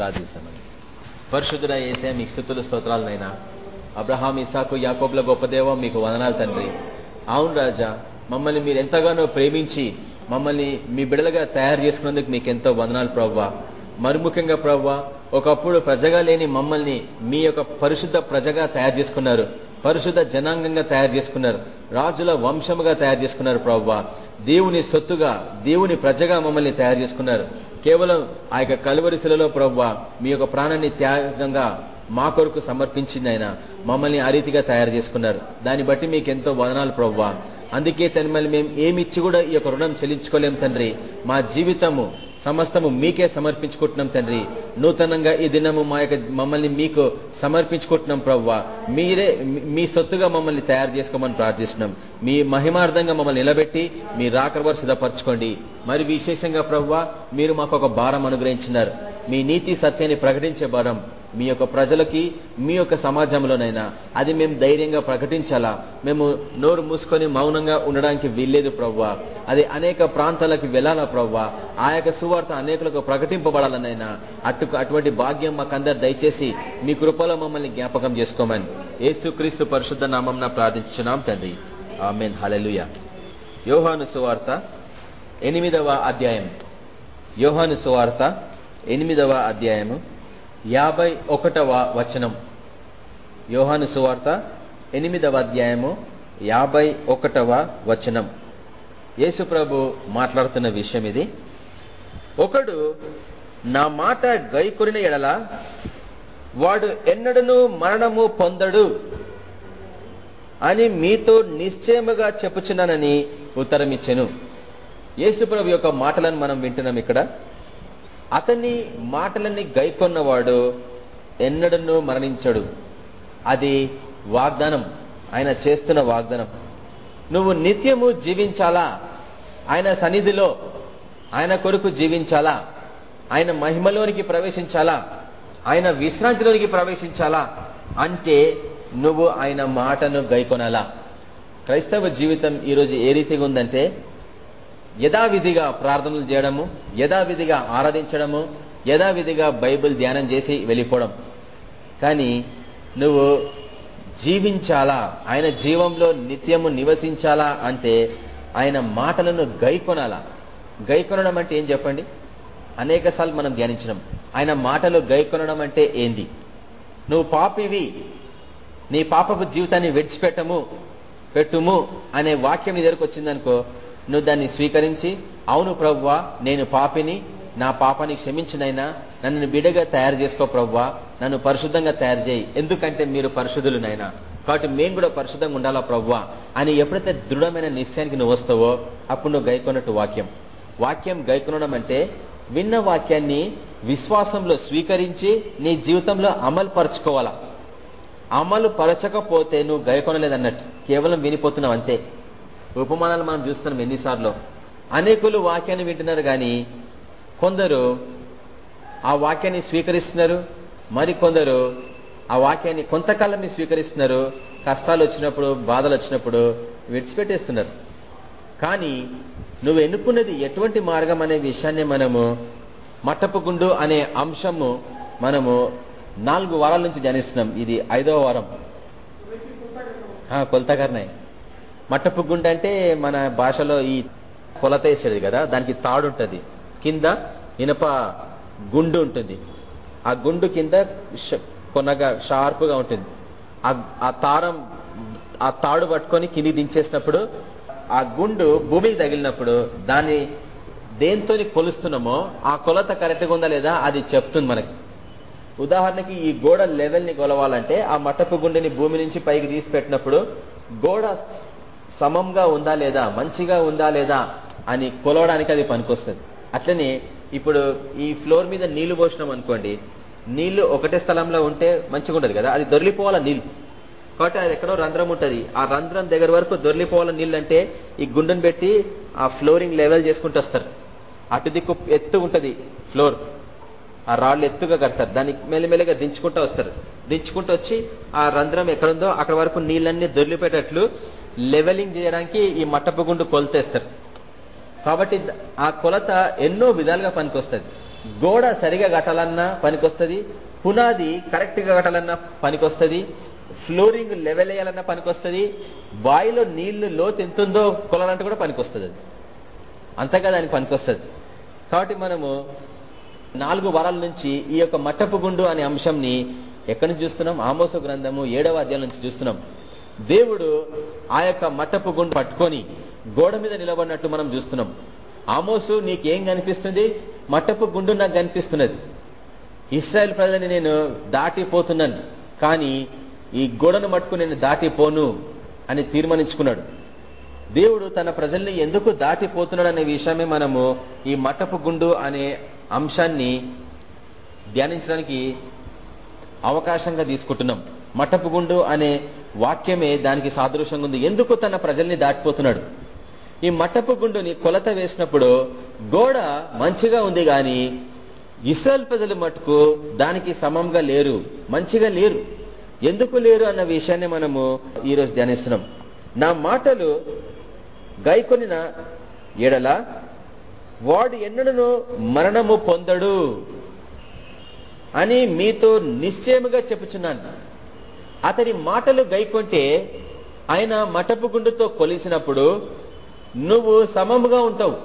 ప్రార్థిస్తామని పరిశుద్ధుడ ఏసే మీకు స్థుతులు స్తోత్రాలనైనా. అబ్రహాం ఇసాకు యాకోబ్ల గొప్పదేవ మీకు వదనాలు తండ్రి. అవును రాజా మమ్మల్ని మీరు ఎంతగానో ప్రేమించి మమ్మల్ని మీ బిడలుగా తయారు చేసుకున్నందుకు మీకు ఎంతో వదనాలు ప్రవ్వా. మరి ముఖ్యంగా ప్రవ్వా ఒకప్పుడు ప్రజగా లేని మమ్మల్ని మీ యొక్క పరిశుద్ధ ప్రజగా తయారు చేసుకున్నారు. పరిశుద్ధ జనాంగంగా తయారు చేసుకున్నారు. రాజుల వంశముగా తయారు చేసుకున్నారు ప్రవ్వా. దేవుని సొత్తుగా దేవుని ప్రజగా మమ్మల్ని తయారు చేసుకున్నారు. కేవలం ఆ యొక్క కలువరిశిలలో ప్రవ్వా మీ యొక్క ప్రాణాన్ని త్యాగంగా మా కొరకు సమర్పించింది ఆయన. మమ్మల్ని ఆ రీతిగా తయారు చేసుకున్నారు. దాన్ని బట్టి మీకు ఎంతో వదనాలు ప్రవ్వా. అందుకే తనిమల్ని మేము ఏమిచ్చి కూడా ఈ యొక్క రుణం చెల్లించుకోలేం తండ్రి. మా జీవితము సమస్తము మీకే సమర్పించుకుంటున్నాం తండ్రి. నూతనంగా ఈ దినము మా యొక్క మమ్మల్ని మీకు సమర్పించుకుంటున్నాం ప్రవ్వా. మీరే మీ సొత్తుగా మమ్మల్ని తయారు చేసుకోమని ప్రార్థిస్తున్నాం. మీ మహిమార్థంగా మమ్మల్ని నిలబెట్టి మీ రాకరవరు సిద్ధపరచుకోండి. మరి విశేషంగా ప్రవ్వా మీరు మా మాకు ఒక భారం అనుగ్రహించినారు. మీ నీతి సత్యాన్ని ప్రకటించే భారం మీ యొక్క ప్రజలకి మీ యొక్క సమాజంలోనైనా. అది మేము ధైర్యంగా ప్రకటించాలా? మేము నోరు మూసుకొని మౌనంగా ఉండడానికి వీల్లేదు ప్రవ్వా. అది అనేక ప్రాంతాలకు వెళ్ళాలా ప్రవ్వా? ఆ యొక్క సువార్త అనేకులకు ప్రకటింపబడాలనైనా. అటు అటువంటి భాగ్యం మాకందరు దయచేసి మీ కృపలో మమ్మల్ని జ్ఞాపకం చేసుకోమని. ఏసుక్రీస్తు పరిశుద్ధ నామం ప్రార్థించున్నాం తండ్రి. ఆమెన్. హలలుయ యోహాను సువార్త ఎనిమిదవ అధ్యాయం. యోహాను సువార్త ఎనిమిదవ అధ్యాయము యాభై ఒకటవ వచనం. యోహాను సువార్త ఎనిమిదవ అధ్యాయము యాభై ఒకటవ వచనం. యేసుప్రభు మాట్లాడుతున్న విషయం ఇది. ఒకడు నా మాట గైకొరిన ఎడల వాడు ఎన్నడను మరణము పొందడు అని మీతో నిశ్చయముగా చెప్పుచున్నానని ఉత్తరమిచ్చెను. యేసుప్రభు యొక్క మాటలను మనం వింటున్నాం ఇక్కడ. అతని మాటలన్నీ గైకొన్నవాడు ఎన్నడను మరణించడు. అది వాగ్దానం. ఆయన చేస్తున్న వాగ్దానం. నువ్వు నిత్యము జీవించాలా? ఆయన సన్నిధిలో ఆయన కొరకు జీవించాలా? ఆయన మహిమలోనికి ప్రవేశించాలా? ఆయన విశ్రాంతిలోనికి ప్రవేశించాలా? అంటే నువ్వు ఆయన మాటను గైకొనాలా. క్రైస్తవ జీవితం ఈరోజు ఏ రీతిగా ఉందంటే యథావిధిగా ప్రార్థనలు చేయడము యథావిధిగా ఆరాధించడము యథావిధిగా బైబిల్ ధ్యానం చేసి వెళ్ళిపోవడం. కానీ నువ్వు జీవించాలా? ఆయన జీవంలో నిత్యము నివసించాలా అంటే ఆయన మాటలను గైకొనాలా? గైకొనడం అంటే ఏం చెప్పండి? అనేక మనం ధ్యానించడం ఆయన మాటలు గైకొనడం అంటే ఏంది? నువ్వు పాపివి నీ పాపపు జీవితాన్ని విడిచిపెట్టము పెట్టుము అనే వాక్యం నీ దగ్గరకు వచ్చిందనుకో నువ్వు దాన్ని స్వీకరించి అవును ప్రవ్వా నేను పాపిని నా పాపాన్ని క్షమించినైనా నన్ను బిడగా తయారు చేసుకో ప్రవ్వా నన్ను పరిశుద్ధంగా తయారు చేయి. ఎందుకంటే మీరు పరిశుద్ధులునైనా. కాబట్టి మేము కూడా పరిశుద్ధంగా ఉండాలా ప్రవ్వా? అని ఎప్పుడైతే దృఢమైన నిశ్చయానికి నువ్వు వస్తావో అప్పుడు నువ్వు గైకొన్నట్టు వాక్యం. వాక్యం గైకొనడం అంటే విన్న వాక్యాన్ని విశ్వాసంలో స్వీకరించి నీ జీవితంలో అమలు పరచుకోవాలా అమలు పరచకపోతే నువ్వు గైకొనలేదన్నట్టు. కేవలం వినిపోతున్నావు అంతే. ఉపమానాలు మనం చూస్తున్నాం ఎన్నిసార్లు. అనేకులు వాక్యాన్ని వింటున్నారు కానీ కొందరు ఆ వాక్యాన్ని స్వీకరిస్తున్నారు మరి కొందరు ఆ వాక్యాన్ని కొంతకాలం స్వీకరిస్తున్నారు కష్టాలు వచ్చినప్పుడు బాధలు వచ్చినప్పుడు విడిచిపెట్టేస్తున్నారు. కానీ నువ్వు ఎన్నుకున్నది ఎటువంటి మార్గం అనే విషయాన్ని మనము మట్టపుగుండు అనే అంశము మనము నాలుగు వారాల నుంచి ధ్యానిస్తున్నాం. ఇది ఐదవ వారం. కొలతగారినాయి మట్టపు గుండె అంటే మన భాషలో ఈ కొలత వేసేది కదా దానికి తాడు ఉంటుంది. కింద ఇనప గుండు ఉంటుంది. ఆ గుండు కింద కొనగా షార్ప్గా ఉంటుంది. ఆ తారం ఆ తాడు పట్టుకొని కింది దించేసినప్పుడు ఆ గుండు భూమికి తగిలినప్పుడు దాన్ని దేంతో కొలుస్తున్నామో ఆ కొలత కరెక్ట్గా ఉందా లేదా అది చెప్తుంది మనకి. ఉదాహరణకి ఈ గోడ లెవెల్ని కొలవాలంటే ఆ మట్టపు గుండెని భూమి నుంచి పైకి తీసి పెట్టినప్పుడు గోడ సమంగా ఉందా లేదా మంచిగా ఉందా లేదా అని కొలవడానికి అది పనికొస్తుంది. అట్లనే ఇప్పుడు ఈ ఫ్లోర్ మీద నీళ్ళు పోసినాం అనుకోండి నీళ్ళు ఒకటే స్థలంలో ఉంటే మంచిగా ఉండదు కదా అది దొరికిపోవాలా నీళ్ళు కాబట్టి అది ఎక్కడో రంధ్రం ఉంటుంది. ఆ రంధ్రం దగ్గర వరకు దొరికిపోవాల నీళ్ళు అంటే ఈ గుండెను పెట్టి ఆ ఫ్లోరింగ్ లెవెల్ చేసుకుంటూ వస్తారు. అటు దిక్కు ఎత్తు ఉంటుంది ఫ్లోర్. ఆ రాళ్ళు ఎత్తుగా కడతారు. దాన్ని మెల్లమెల్లగా దించుకుంటూ వస్తారు. దించుకుంటూ వచ్చి ఆ రంధ్రం ఎక్కడుందో అక్కడ వరకు నీళ్ళన్నీ దొరికిపోయేటట్లు లెవెలింగ్ చేయడానికి ఈ మట్టపు గుండు కొలతేస్తారు. కాబట్టి ఆ కొలత ఎన్నో విధాలుగా పనికొస్తుంది. గోడ సరిగా కట్టాలన్నా పనికొస్తుంది పునాది కరెక్ట్గా కట్టాలన్నా పనికొస్తుంది ఫ్లోరింగ్ లెవెల్ వేయాలన్నా పనికొస్తుంది బావిలో నీళ్ళు లోతు ఎంతుందో కొలాలంటే కూడా పనికొస్తుంది అది. అంతగా దానికి పనికొస్తుంది. కాబట్టి మనము నాలుగు వారాల నుంచి ఈ యొక్క మట్టపు గుండు అనే అంశంని ఎక్కడి నుంచి చూస్తున్నాం? ఆమోస గ్రంథము ఏడవ అధ్యాయం నుంచి చూస్తున్నాం. దేవుడు ఆ యొక్క మట్టపు గుండు పట్టుకొని గోడ మీద నిలబడినట్టు మనం చూస్తున్నాం. ఆమోసు నీకేం కనిపిస్తుంది? మట్టపు గుండు నాకు కనిపిస్తున్నది. ఇస్రాయల్ ప్రజలని నేను దాటిపోతున్నాను కానీ ఈ గోడను మట్టుకు నేను దాటిపోను అని తీర్మానించుకున్నాడు. దేవుడు తన ప్రజల్ని ఎందుకు దాటిపోతున్నాడు అనే విషయమే మనము ఈ మట్టపు గుండు అనే అంశాన్ని ధ్యానించడానికి అవకాశంగా తీసుకుంటున్నాం. మట్టపు గుండు అనే వాక్యమే దానికి సాదృశ్యంగా ఉంది. ఎందుకు తన ప్రజల్ని దాటిపోతున్నాడు? ఈ మట్టపు గుండుని కొలత వేసినప్పుడు గోడ మంచిగా ఉంది గాని ఇస్రాయల్ ప్రజలు మటుకు దానికి సమంగా లేరు. మంచిగా లేరు. ఎందుకు లేరు అన్న విషయాన్ని మనము ఈరోజు ధ్యానిస్తున్నాం. నా మాటలు గైకొనిన ఎడల వాడు ఎన్నడను మరణము పొందడు అని మీతో నిశ్చయముగా చెప్పుచున్నాను. అతని మాటలు గైకొంటే ఆయన మటపు గుండుతో కొలిసినప్పుడు నువ్వు సమముగా ఉంటావు.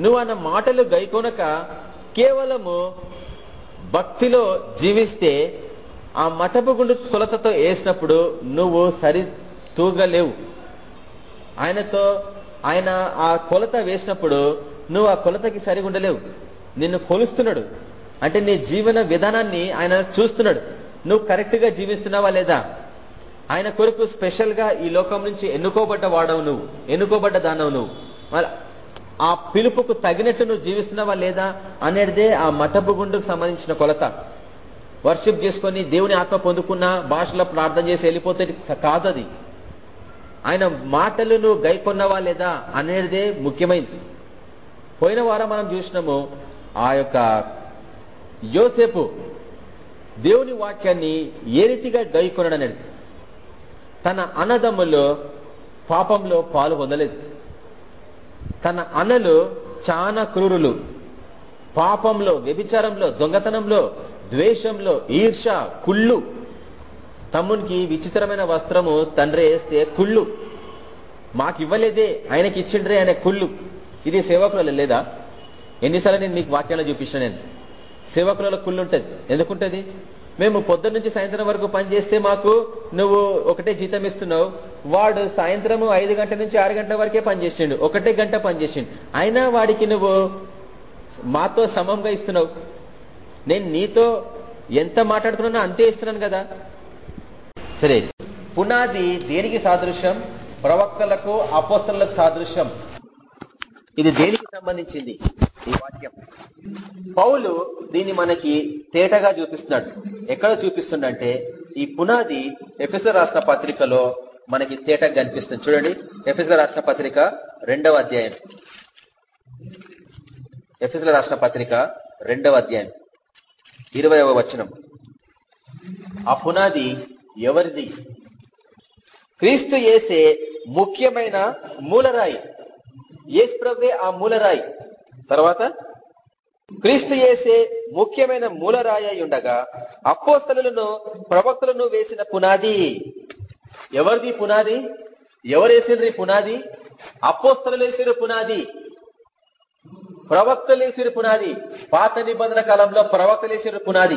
నువ్వు అన్న మాటలు గైకొనక కేవలము భక్తిలో జీవిస్తే ఆ మటపు గుండు కొలతతో వేసినప్పుడు నువ్వు సరి తూగలేవు. ఆయనతో ఆయన ఆ కొలత వేసినప్పుడు నువ్వు ఆ కొలతకి సరిగుండలేవు. నిన్ను కొలుస్తున్నాడు. అంటే నీ జీవన విధానాన్ని ఆయన చూస్తున్నాడు. నువ్వు కరెక్ట్గా జీవిస్తున్నావా లేదా? ఆయన కొరకు స్పెషల్గా ఈ లోకం నుంచి ఎన్నుకోబడ్డ వాడవు నువ్వు ఎన్నుకోబడ్డ దానవు నువ్వు. ఆ పిలుపుకు తగినట్లు నువ్వు జీవిస్తున్నావా లేదా అనేదే ఆ మఠపు గుండుకు సంబంధించిన కొలత. వర్షిప్ చేసుకొని దేవుని ఆత్మ పొందుకున్న భాషలో ప్రార్థన చేసి వెళ్ళిపోతే కాదు అది. ఆయన మాటలు నువ్వు గైకొన్నావా లేదా అనేదే ముఖ్యమైనది పోయిన వారం మనం చూసినాము ఆ యొక్క యోసేపు దేవుని వాక్యాన్ని ఏ రీతిగా గైకొనడం అనేది తన అన్నదమ్ములో పాపంలో పాలు పొందలేదు తన అన్నలు చాలా క్రూరులు. పాపంలో వ్యభిచారంలో దొంగతనంలో ద్వేషంలో ఈర్ష కుళ్ళు. తమ్మునికి విచిత్రమైన వస్త్రము తండ్రి వేస్తే కుళ్ళు. మాకు ఇవ్వలేదే ఆయనకి ఇచ్చిండ్రే అనే కుళ్ళు. ఇది సేవకులలో లేదా? ఎన్నిసార్లు నేను మీకు వాక్యాలు చూపించిన నేను? సేవకులలో కుళ్ళుంటది ఉంటుంది. ఎందుకుంటది? మేము పొద్దున్న నుంచి సాయంత్రం వరకు పనిచేస్తే మాకు నువ్వు ఒకటే జీతం ఇస్తున్నావు. వాడు సాయంత్రం ఐదు గంటల నుంచి ఆరు గంటల వరకే పనిచేసిండు ఒకటే గంట పనిచేసిండు అయినా వాడికి నువ్వు మాతో సమంగా ఇస్తున్నావు. నేను నీతో ఎంత మాట్లాడుతున్నా అంతే ఇస్తున్నాను కదా. సరే పునాది దేనికి సాదృశ్యం? ప్రవక్తలకు అపోస్తలకు సాదృశ్యం. ఇది దేనికి సంబంధించింది? ఈ వాక్యం. పౌలు దీన్ని మనకి తేటగా చూపిస్తున్నాడు. ఎక్కడ చూపిస్తుండంటే ఈ పునాది ఎఫ్ఎస్ల రాసిన పత్రికలో మనకి తేటగా కనిపిస్తుంది. చూడండి ఎఫ్ఎస్ల రాసిన పత్రిక రెండవ అధ్యాయం. ఎఫ్ఎస్ల రాసిన పత్రిక రెండవ అధ్యాయం. ఇరవైవ వచనం. ఆ పునాది ఎవరిది? క్రీస్తు ఏసే ముఖ్యమైన మూలరాయి. ఏసుప్రవ్వే ఆ మూలరాయి. తర్వాత క్రీస్తు చేసే ముఖ్యమైన మూలరాయి ఉండగా అప్పోస్తలను ప్రవక్తలను వేసిన పునాది. ఎవరిది పునాది? ఎవరు పునాది? అప్పోస్తలు వేసిన పునాది. ప్రవక్తలు వేసిన పునాది. పాత నిబంధన కాలంలో ప్రవక్తలు వేసిన పునాది.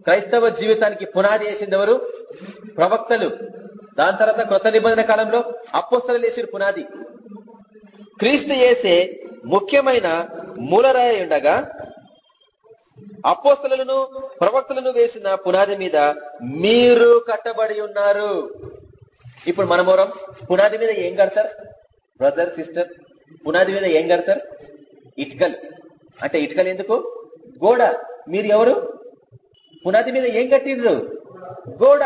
క్రైస్తవ జీవితానికి పునాది వేసింది ఎవరు? ప్రవక్తలు. దాని తర్వాత కొత్త నిబంధన కాలంలో అప్పోస్తలు వేసిన పునాది. క్రీస్తు చేసే ముఖ్యమైన మూలరాయి ఉండగా అపోస్తలను ప్రవక్తలను వేసిన పునాది మీద మీరు కట్టబడి ఉన్నారు. ఇప్పుడు మనమూరం పునాది మీద ఏం కడతారు? బ్రదర్ సిస్టర్ పునాది మీద ఏం కడతారు? ఇటుకలు. అంటే ఇటుకలు ఎందుకు? గోడ. మీరు ఎవరు? పునాది మీద ఏం కట్టిండ్రు? గోడ.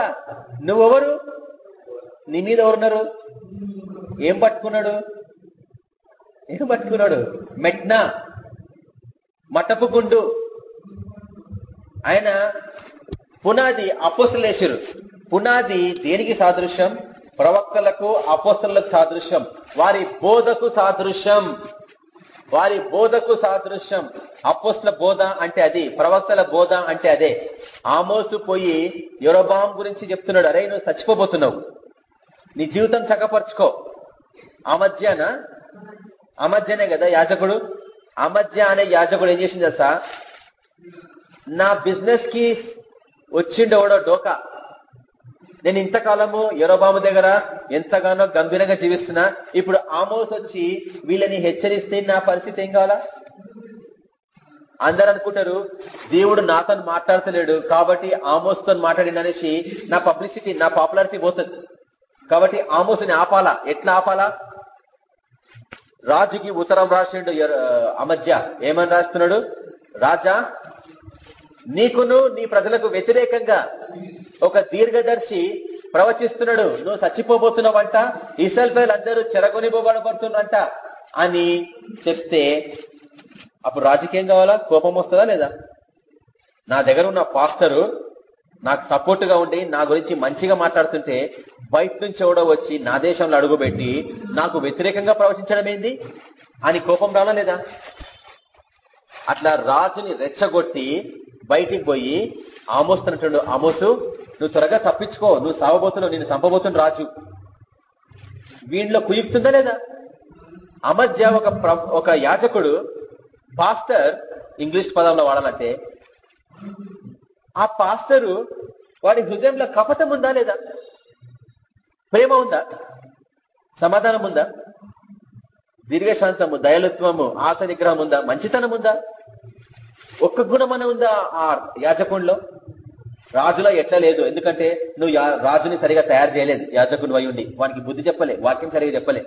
నువ్వెవరు? నీ మీద ఎవరున్నారు? ఏం పట్టుకున్నాడు? ఏం పట్టుకున్నాడు? మెట్నా? మటపు గుండు. ఆయన పునాది అపోసలేశ్వరు పునాది దేనికి సాదృశ్యం? ప్రవక్తలకు అపోస్తలకు సాదృశ్యం. వారి బోధకు సాదృశ్యం. వారి బోధకు సాదృశ్యం. అపోస్ల బోధ అంటే అది ప్రవక్తల బోధ అంటే అదే. ఆమోసు పోయి యురబాం గురించి చెప్తున్నాడు. అరే నువ్వు చచ్చిపోబోతున్నావు. నీ జీవితం చక్కపరుచుకో. ఆ మధ్యాహ్న అమధ్యనే కదా యాజకుడు? అమధ్య అనే యాజకుడు ఏం చేసింది తెలుసా? నా బిజినెస్కి వచ్చిండేవాడో డోకా. నేను ఇంతకాలము ఎరోబాము దగ్గర ఎంతగానో గంభీరంగా జీవిస్తున్నా. ఇప్పుడు ఆమోస్ వచ్చి వీళ్ళని హెచ్చరిస్తే నా పరిస్థితి ఏం కావాలా? అందరు అనుకుంటారు దేవుడు నాతో మాట్లాడతలేడు కాబట్టి ఆమోస్తో మాట్లాడిందనేసి నా పబ్లిసిటీ నా పాపులారిటీ పోతుంది. కాబట్టి ఆమోస్ని ఆపాలా? ఎట్లా ఆపాలా? రాజుకి ఉత్తరం రాసిండు అమధ్య. ఏమని రాస్తున్నాడు? రాజా నీకును నీ ప్రజలకు వ్యతిరేకంగా ఒక దీర్ఘదర్శి ప్రవచిస్తున్నాడు. నువ్వు చచ్చిపోబోతున్నావంట ఇసల్పేలు అందరూ చెరగొనిపోబడబడుతున్నంట అని చెప్తే అప్పుడు రాజకీయం కావాలా? కోపం వస్తుందా లేదా? నా దగ్గర ఉన్న పాస్టరు నాకు సపోర్ట్గా ఉండి నా గురించి మంచిగా మాట్లాడుతుంటే బయట నుంచి ఎవడో వచ్చి నా దేశంలో అడుగుపెట్టి నాకు వ్యతిరేకంగా ప్రవచించడం ఏంది? అని కోపం రావడం లేదా? అట్లా రాజుని రెచ్చగొట్టి బయటికి పోయి ఆమోస్తున్నట్టు ఆమోసు నువ్వు త్వరగా తప్పించుకో నువ్వు సావబోతున్నావు నేను చంపబోతున్న రాజు. వీళ్ళలో కుయుక్తుందా లేదా? అమధ్య ఒక ఒక యాజకుడు పాస్టర్ ఇంగ్లీష్ పదంలో వాడాలంటే ఆ పాస్టరు వాడి హృదయంలో కపటం ఉందా లేదా? ప్రేమ ఉందా? సమాధానం ఉందా? దీర్ఘశాంతము దయలత్వము ఆశ నిగ్రహం ఉందా? మంచితనం ఉందా? ఒక్క గుణమన ఉందా ఆ యాజకుడిలో రాజులో ఎట్లా లేదు. ఎందుకంటే నువ్వు రాజుని సరిగా తయారు చేయలేదు. యాజకుని వై ఉండి. వానికి బుద్ధి చెప్పలే. వాక్యం సరిగా చెప్పలే.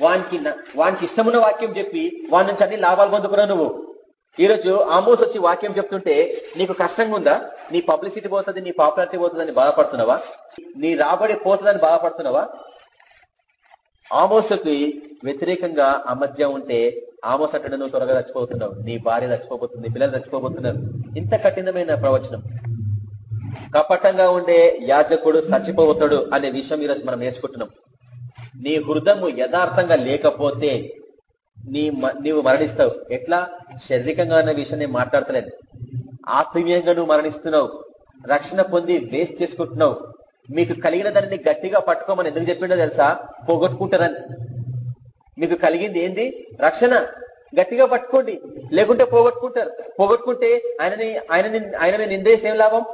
వానికి వానికి ఇష్టమున్న వాక్యం చెప్పి వాడి నుంచి అన్ని లాభాలు పొందుకున్నావు నువ్వు. ఈరోజు ఆమోస్ వచ్చి వాక్యం చెప్తుంటే నీకు కష్టంగా ఉందా? నీ పబ్లిసిటీ పోతుంది నీ పాపులారిటీ పోతుందని బాధపడుతున్నావా? నీ రాబడి పోతుందని బాధపడుతున్నావా? ఆమోసకి వ్యతిరేకంగా అమధ్య ఉంటే ఆమోస్ అంటే నువ్వు త్వరగా చచ్చిపోతున్నావు. నీ భార్య చచ్చిపోబోతుంది పిల్లలు చచ్చిపోబోతున్నారు. ఇంత కఠినమైన ప్రవచనం. కపటంగా ఉండే యాజకుడు చచ్చిపోతాడు అనే విషయం ఈరోజు మనం నేర్చుకుంటున్నాం. నీ హృదము యథార్థంగా లేకపోతే నీ నీవు మరణిస్తావు. ఎట్లా? శారీరకంగా అన్న విషయం నేను మాట్లాడతలేదు ఆత్మీయంగా నువ్వు మరణిస్తున్నావు. రక్షణ పొంది వేస్ట్ చేసుకుంటున్నావు. మీకు కలిగిన దాన్ని గట్టిగా పట్టుకోమని ఎందుకు చెప్పిండో తెలుసా? పోగొట్టుకుంటారని. మీకు కలిగింది ఏంది? రక్షణ. గట్టిగా పట్టుకోండి. లేకుంటే పోగొట్టుకుంటారు. పోగొట్టుకుంటే ఆయనని ఆయనని ఆయనని నిందేసి ఏం లాభం?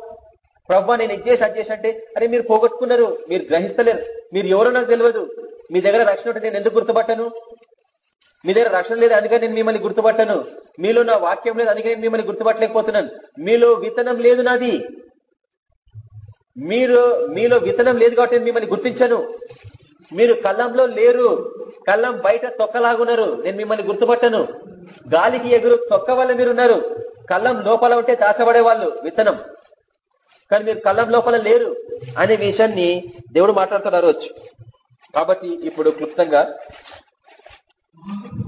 ప్రభా నేను ఇచ్చేసి అది చేసి అంటే అరే మీరు పోగొట్టుకున్నారు. మీరు గ్రహిస్తలేరు. మీరు ఎవరో నాకు తెలియదు. మీ దగ్గర రక్షణ ఉంటే నేను ఎందుకు గుర్తుపట్టను? మీ దగ్గర రక్షణ లేదు అందుకని నేను మిమ్మల్ని గుర్తుపట్టను. మీలో నా వాక్యం లేదు అందుకని నేను మిమ్మల్ని గుర్తుపట్టలేకపోతున్నాను. మీలో విత్తనం లేదు నాది. మీరు మీలో విత్తనం లేదు కాబట్టి మిమ్మల్ని గుర్తించను. మీరు కళ్ళంలో లేరు. కళ్ళం బయట తొక్కలాగున్నారు. నేను మిమ్మల్ని గుర్తుపట్టను. గాలికి ఎగురు తొక్క వల్ల మీరు ఉన్నారు కళ్ళం లోపల ఉంటే దాచబడే వాళ్ళు విత్తనం. కానీ మీరు కళ్ళం లోపల లేరు అనే విషయాన్ని దేవుడు మాట్లాడుతున్నారు. వచ్చు కాబట్టి ఇప్పుడు క్లుప్తంగా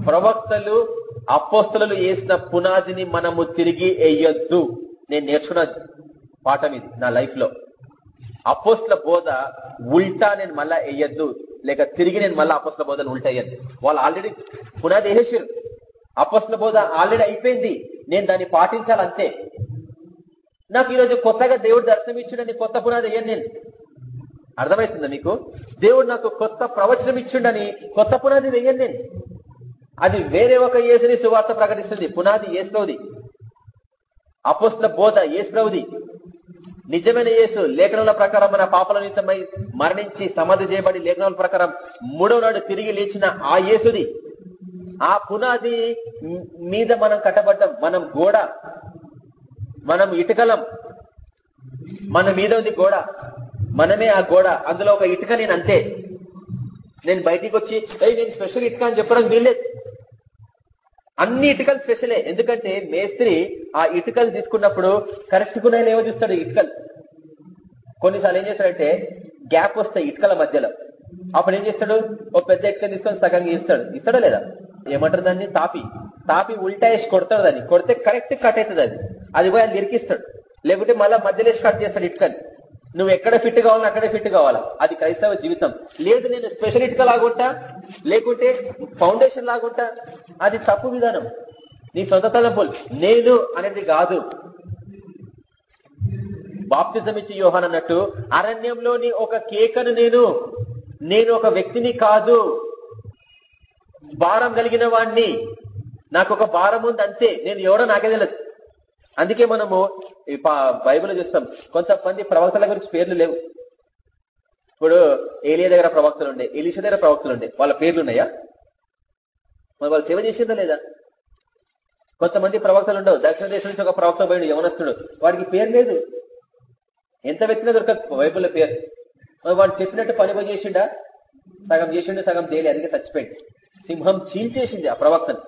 ప్రవక్తలు అపోస్తలు వేసిన పునాదిని మనము తిరిగి వేయొద్దు. నేను నేర్చుకున్న పాఠం ఇది నా లైఫ్లో అపోస్ల బోధ ఉల్టా నేను మళ్ళా వేయద్దు. లేక తిరిగి నేను మళ్ళీ అపోస్ల బోధను ఉల్టా వేయద్దు. వాళ్ళు ఆల్రెడీ పునాది వేసేసారు. అపోస్ల బోధ ఆల్రెడీ అయిపోయింది. నేను దాన్ని పాటించాలంతే నాకు ఈరోజు కొత్తగా దేవుడు దర్శనం ఇచ్చిండని కొత్త పునాది వేయను నేను. అర్థమవుతుందా మీకు? దేవుడు నాకు కొత్త ప్రవచనం ఇచ్చిండని కొత్త పునాది వేయను నేను. అది వేరే ఒక ఏసుని సువార్త ప్రకటిస్తుంది. పునాది ఏసుప్రవుది అపోస్ల బోధ ఏసుప్రవుది నిజమైన యేసు లేఖనముల ప్రకారం మన పాపల నిమిత్తమై మరణించి సమాధి చేయబడి లేఖనముల ప్రకారం మూడో నాడు తిరిగి లేచిన ఆ యేసుది. ఆ పునాది మీద మనం కట్టబడ్డం మనం గోడ మనం ఇటుకలం మన మీద ఉంది గోడ మనమే ఆ గోడ అందులో ఒక ఇటుక నేను అంతే. నేను బయటికి వచ్చి నేను స్పెషల్ ఇటుక అని చెప్పడం వీల్లేదు. అన్ని ఇటుకలు స్పెషలే. ఎందుకంటే మేస్త్రి ఆ ఇటుకలు తీసుకున్నప్పుడు కరెక్ట్గా ఏమో చూస్తాడు ఇటుకలు. కొన్నిసార్లు ఏం చేస్తాడంటే గ్యాప్ వస్తాయి ఇటుకల మధ్యలో. అప్పుడు ఏం చేస్తాడు? ఒక పెద్ద ఇటుక తీసుకొని సగం ఇస్తాడు. ఇస్తాడా లేదా? ఏమంటారు దాన్ని? తాపి. తాపి ఉల్టా వేసి కొడతాడు దాన్ని. కొడితే కరెక్ట్ కట్ అవుతుంది అది. అది పోయి అది ఇరికిస్తాడు. లేకుంటే మళ్ళీ మధ్యలో వేసి కట్ చేస్తాడు ఇటుకని. నువ్వు ఎక్కడ ఫిట్ కావాలో అక్కడే ఫిట్ కావాలా? అది క్రైస్తవ జీవితం. లేదు నేను స్పెషల్ ఇటుక లాగుంటా లేకుంటే ఫౌండేషన్ లాగుంటా అది తప్పు విధానం. నీ సొంత తలంపులు. నేను అనేది కాదు. బాప్తిజం ఇచ్చి యోహాన్ అన్నట్టు అరణ్యంలోని ఒక కేకను నేను నేను ఒక వ్యక్తిని కాదు. భారం కలిగిన వాణ్ణి. నాకు ఒక భారం ఉంది అంతే. నేను ఎవడో నాకే తెలియదు అందుకే మనము బైబిల్ చూస్తాం. కొంతమంది ప్రవక్తల గురించి పేర్లు లేవు. ఇప్పుడు ఏలియా దగ్గర ప్రవక్తలు ఉండే ఎలిష దగ్గర ప్రవక్తలు ఉండే వాళ్ళ పేర్లు ఉన్నాయా మరి వాళ్ళు సేవ చేసిందా లేదా? కొంతమంది ప్రవక్తలు ఉండవు దక్షిణ దేశం నుంచి ఒక ప్రవక్త పోయిన యవనస్తుడు. వాడికి పేరు లేదు. ఎంత వ్యక్తిగా దొరక బైబుల్ పేరు. మరి వాడు చెప్పినట్టు పని చేసిండా? సగం చేసిండు సగం చేయలేదు అందుకే చచ్చిపోయింది సింహం చీల్చేసింది ఆ ప్రవక్తను.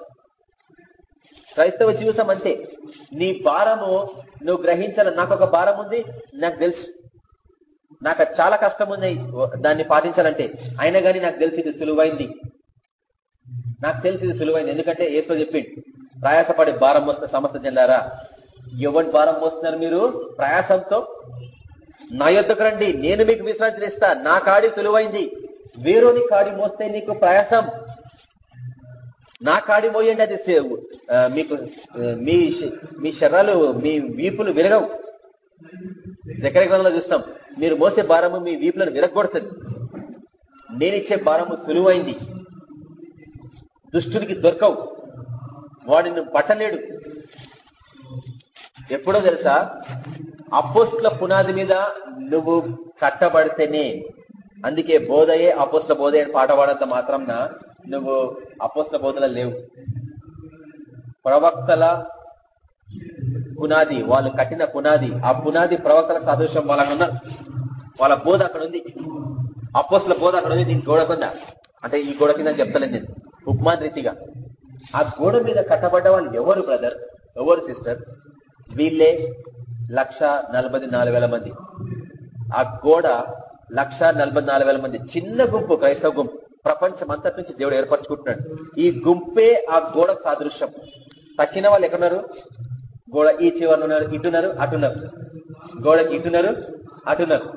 క్రైస్తవ జీవితం అంతే. నీ భారము నువ్వు గ్రహించాల. నాకు ఒక భారం ఉంది. నాకు తెలుసు. నాకు చాలా కష్టం ఉన్నాయి దాన్ని పాటించాలంటే. అయినా కానీ నాకు తెలిసి ఇది సులువైంది. నాకు తెలిసి ఇది సులువైంది. ఎందుకంటే ఏసులో చెప్పిండు ప్రయాసపడి భారం మోస్తున్న సమస్త జల్లారా. ఎవరి భారం మోస్తున్నారు మీరు? ప్రయాసంతో. నా యొద్దకు రండి. నేను మీకు విశ్రాంతి ఇస్తా. నా కాడి సులువైంది. వేరుని కాడి మోస్తే నీకు ప్రయాసం. నా కాడి మోయండి. అది మీకు మీ మీ శరాలు మీ వీపులు వెలగవు జకర గ్రంథంలో చూస్తాం. మీరు మోసే భారము మీ వీపులను విరగొడుతుంది నేనిచ్చే భారము సులువైంది. దుష్టునికి దొరకవు. వాడిని పట్టలేడు. ఎప్పుడో తెలుసా? అపోస్ల పునాది మీద నువ్వు కట్టబడితేనే. అందుకే బోధయే అపోస్ల బోధ అని పాట పాడంత మాత్రంన నువ్వు అపోస్ల బోధన లేవు. ప్రవక్తల పునాది వాళ్ళు కట్టిన పునాది ఆ పునాది ప్రవక్తల సాదృశ్యం వాళ్ళకున్న వాళ్ళ బోధ అక్కడ ఉంది. అపోస్ల బోధ అక్కడ ఉంది. దీని గోడ కింద. అంటే ఈ గోడ కింద చెప్తలేదు నేను. ఉపమాన్ రీతిగా. ఆ గోడ మీద కట్టబడ్డ వాళ్ళు ఎవరు బ్రదర్? ఎవరు సిస్టర్? వీళ్ళే లక్ష మంది. ఆ గోడ లక్ష మంది. చిన్న గుంపు క్రైస్తవ గుంపు. ప్రపంచం అంతటి నుంచి దేవుడు ఏర్పరచుకుంటున్నాడు. ఈ గుంపే ఆ గోడ సాదృశ్యం. తక్కిన వాళ్ళు ఎక్కడున్నారు? గోడ ఈ చివరిలో ఉన్నారు ఇటున్నారు అటున్నారు గోడకి ఇటున్నారు అటున్నారు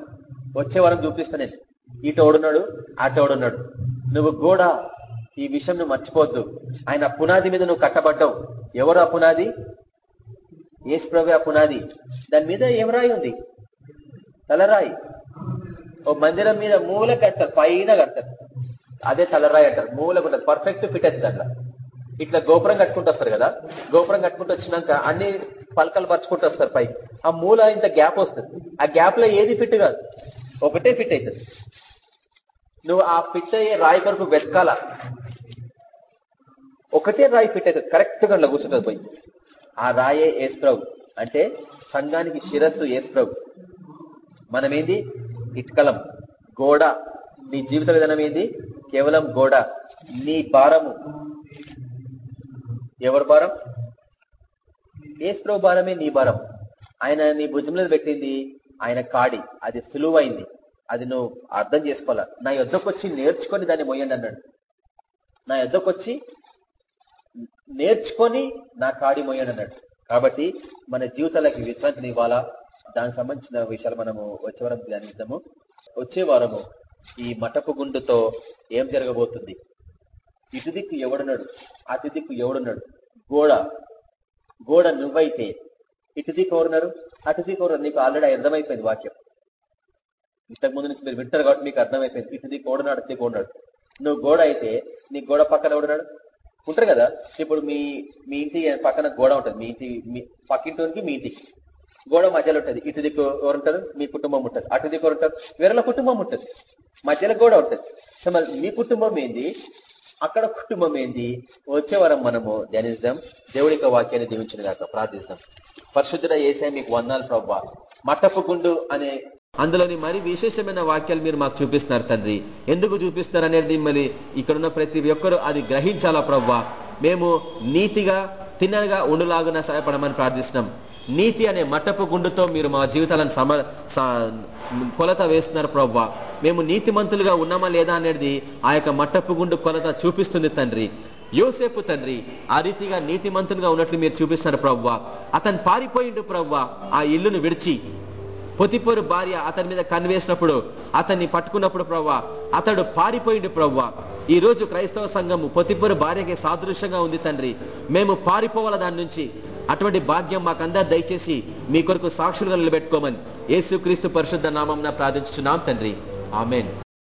వచ్చే వారం చూపిస్తా నేను. ఇటు ఓడున్నాడు అటు ఓడున్నాడు నువ్వు గోడ ఈ విషయం నువ్వు మర్చిపోద్దు ఆయన పునాది మీద నువ్వు కట్టబడ్డావు. ఎవరు ఆ పునాది? ఏసు ఆ పునాది. దాని మీద ఏం రాయి ఉంది? తలరాయి ఓ మందిరం మీద మూల కడతారు పైన కడతారు. అదే తలరాయి అంటారు. మూలకు ఉంటుంది పర్ఫెక్ట్ ఫిట్ అవుతుంది అట్లా ఇట్లా గోపురం కట్టుకుంటూ వస్తారు కదా? గోపురం కట్టుకుంటూ వచ్చినాక అన్ని పలకలు పరుచుకుంటూ వస్తారు పై ఆ మూల ఇంత గ్యాప్ వస్తుంది. ఆ గ్యాప్లో ఏది ఫిట్ కాదు. ఒకటే ఫిట్ అవుతుంది నువ్వు ఆ ఫిట్ అయ్యే రాయి కొరకు వెతకాల. ఒకటే రాయి ఫిట్ అవుతుంది కరెక్ట్గా కూర్చుంటుంది పోయి. ఆ రాయే ఏస్ప్రభు. అంటే సంఘానికి శిరస్సు ఏసుప్రభు. మనమేంది? ఇట్కలం. గోడ. నీ జీవిత విధానం ఏంది? కేవలం గోడ. నీ భారము. ఎవరి భారం? ఏస్ప్రభు భారమే నీ భారం. ఆయన నీ భుజంలో పెట్టింది ఆయన కాడి అది సులువైంది. అది నువ్వు అర్థం చేసుకోవాలా? నా యుద్ధకు వచ్చి నేర్చుకొని దాన్ని మొయ్యండి అన్నాడు. నా యుద్ధకు వచ్చి నేర్చుకొని నా కాడి మొయ్యండి అన్నాడు. కాబట్టి మన జీవితాలకి విశ్రాంతిని ఇవ్వాలా? దానికి సంబంధించిన విషయాలు మనము వచ్చే వారం ధ్యానిస్తాము వచ్చే వారము ఈ మటపు గుండుతో ఏం జరగబోతుంది? ఇటు దిక్కు ఎవడున్నాడు? అటు దిక్కు ఎవడున్నాడు? గోడ. గోడ నువ్వైతే ఇటు దిక్కు ఎవరున్నారు? అటు దిక్కు ఎవరు నీకు ఆల్రెడీ అర్థమైపోయింది వాక్యం. ఇంతకు ముందు నుంచి మీరు వింటారు కాబట్టి మీకు అర్థమైపోయింది. ఇటు దిక్కు ఓడనాడు దిక్కు ఉన్నాడు నువ్వు గోడ అయితే నీ గోడ పక్కన ఎవడున్నాడు? ఉంటారు కదా? ఇప్పుడు మీ మీ ఇంటి పక్కన గోడ ఉంటుంది. మీ ఇంటి మీ పక్కింటి మీ ఇంటికి గోడ మధ్యలో ఉంటుంది. ఇటు దిక్కు ఎవరుంటారు? మీ కుటుంబం ఉంటుంది. అటు దిక్కు ఎవరుంటారు? వేరే కుటుంబం ఉంటుంది. మధ్యలో గోడ ఉంటుంది. సో మీ కుటుంబం ఏంది? అక్కడ కుటుంబం ఏంది? వచ్చే వరం మనము ధ్యానిస్తాం. యొక్క వాక్యాన్ని దీవించిన కాక ప్రార్థిస్తాం. పరిశుద్ధుడ ఏసే మీకు వందాలు ప్రవ్వా. మట్టపు గుండు అనే అందులోని మరి విశేషమైన వాక్యాలు మీరు మాకు చూపిస్తున్నారు తండ్రి. ఎందుకు చూపిస్తారు అనేది మరి ఇక్కడున్న ప్రతి ఒక్కరు అది గ్రహించాలా ప్రవ్వా? మేము నీతిగా తిన్నగా ఉండులాగున సహాయపడమని ప్రార్థిస్తున్నాం. నీతి అనే మట్టపు గుండుతో మీరు మా జీవితాలను సమ కొలత వేస్తున్నారు ప్రవ్వా. మేము నీతిమంతులుగా ఉన్నామా లేదా అనేది ఆ యొక్క మట్టపు గుండు కొలత చూపిస్తుంది తండ్రి. యోసేపు తండ్రి ఆ రీతిగా నీతిమంతులుగా ఉన్నట్లు మీరు చూపిస్తున్నారు ప్రవ్వ. అతను పారిపోయిండు ప్రవ్వ ఆ ఇల్లును విడిచి. పొతిపోరు భార్య అతని మీద కన్వేసినప్పుడు అతన్ని పట్టుకున్నప్పుడు ప్రవ్వ అతడు పారిపోయిండు ప్రవ్వ. ఈ రోజు క్రైస్తవ సంఘము పొతిపోరు భార్యకి సాదృశ్యంగా ఉంది తండ్రి. మేము పారిపోవాల దాని నుంచి. అటువంటి భాగ్యం మాకందరు దయచేసి మీ కొరకు సాక్షులుగా నిలబెట్టుకోమని. యేసుక్రీస్తు పరిశుద్ధ నామం ప్రార్థించున్నాం తండ్రి. ఆమెన్